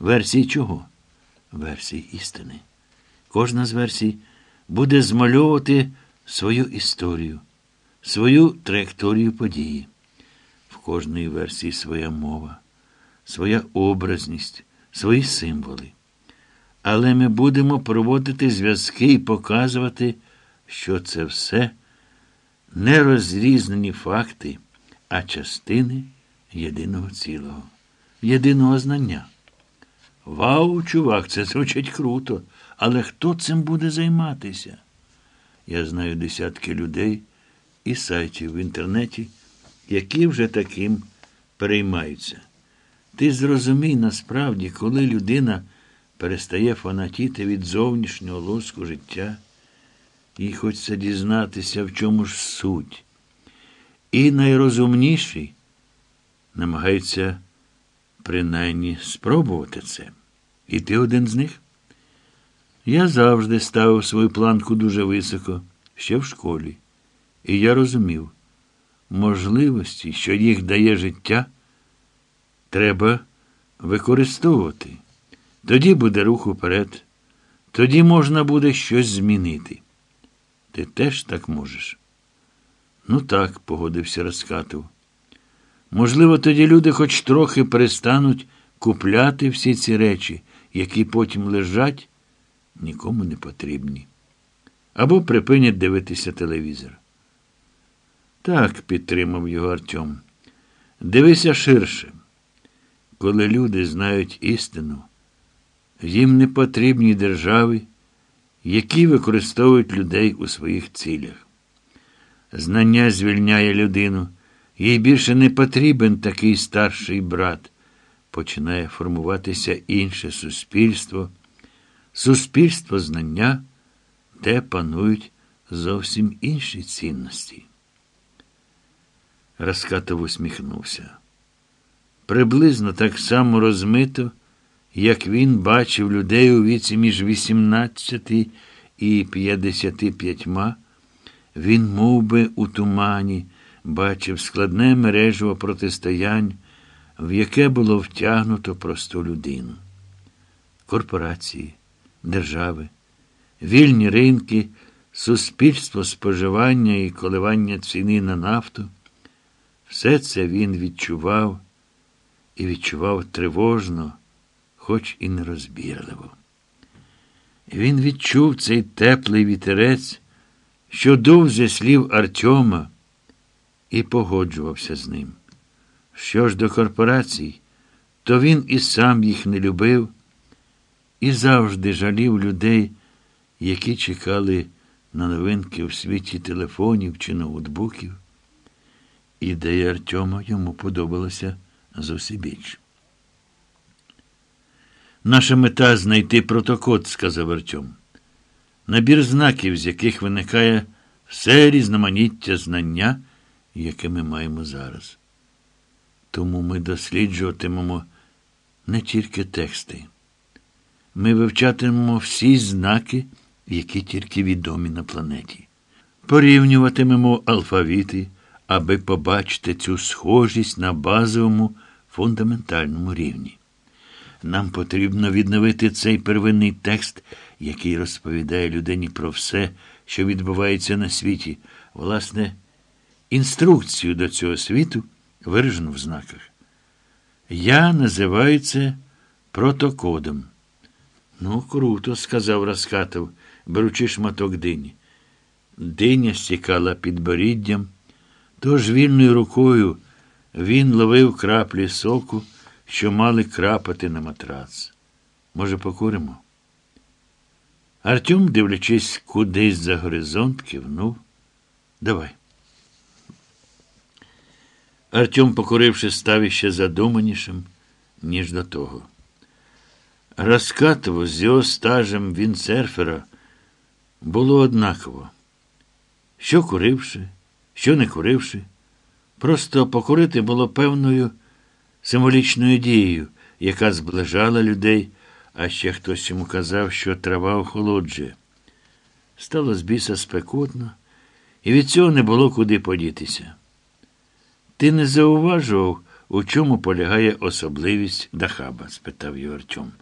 Версії чого? Версії істини. Кожна з версій буде змальовувати свою історію, свою траєкторію події. В кожної версії своя мова, своя образність, свої символи. Але ми будемо проводити зв'язки і показувати, що це все не розрізнені факти, а частини єдиного цілого, єдиного знання. Вау, чувак, це звучить круто. Але хто цим буде займатися? Я знаю десятки людей і сайтів в інтернеті, які вже таким переймаються. Ти зрозумій насправді, коли людина перестає фанатіти від зовнішнього лоску життя, їй хочеться дізнатися, в чому ж суть. І найрозумніший намагається принаймні спробувати це. І ти один з них? Я завжди ставив свою планку дуже високо, ще в школі. І я розумів, можливості, що їх дає життя, треба використовувати. Тоді буде рух уперед, тоді можна буде щось змінити. Ти теж так можеш. Ну так, погодився Раскатов. Можливо, тоді люди хоч трохи перестануть купляти всі ці речі, які потім лежать, нікому не потрібні. Або припинять дивитися телевізор. Так, підтримав його Артем. Дивися ширше. Коли люди знають істину, їм не потрібні держави, які використовують людей у своїх цілях. Знання звільняє людину, їй більше не потрібен такий старший брат. Починає формуватися інше суспільство, суспільство знання, де панують зовсім інші цінності. Раскатов усміхнувся. Приблизно так само розмито, як він бачив людей у віці між 18 і 55, він мов би, у тумані бачив складне мережево протистоянь, в яке було втягнуто просту людину. Корпорації, держави, вільні ринки, суспільство споживання і коливання ціни на нафту. Все це він відчував і відчував тривожно, хоч і нерозбірливо. Він відчув цей теплий вітерець, що дув зі слів Артема, і погоджувався з ним. Що ж до корпорацій, то він і сам їх не любив, і завжди жалів людей, які чекали на новинки в світі телефонів чи ноутбуків. Ідея Артема йому подобалася зосібіч. Наша мета знайти протокод, сказав Артем. Набір знаків, з яких виникає все різноманіття знання, яке ми маємо зараз. Тому ми досліджуватимемо не тільки тексти. Ми вивчатимемо всі знаки, які тільки відомі на планеті. Порівнюватимемо алфавіти, аби побачити цю схожість на базовому фундаментальному рівні. Нам потрібно відновити цей первинний текст, який розповідає людині про все, що відбувається на світі, власне, інструкцію до цього світу, виражену в знаках. Я називаю це протокодом. Ну, круто, сказав Раскатов, беручи шматок дині. Диня стікала під боріддям, тож вільною рукою він ловив краплі соку що мали крапати на матрац. Може, покуримо? Артем, дивлячись кудись за горизонт, кивнув. Давай. Артем, покуривши, став іще задуманішим, ніж до того. Розкатово з його стажем вінцерфера було однаково. Що куривши, що не куривши, просто покурити було певною символічною дією, яка зближала людей, а ще хтось йому казав, що трава охолоджує. Стало з біса спекотно, і від цього не було куди подітися. Ти не зауважував У чому полягає особливість Дахаба? спитав його Артем.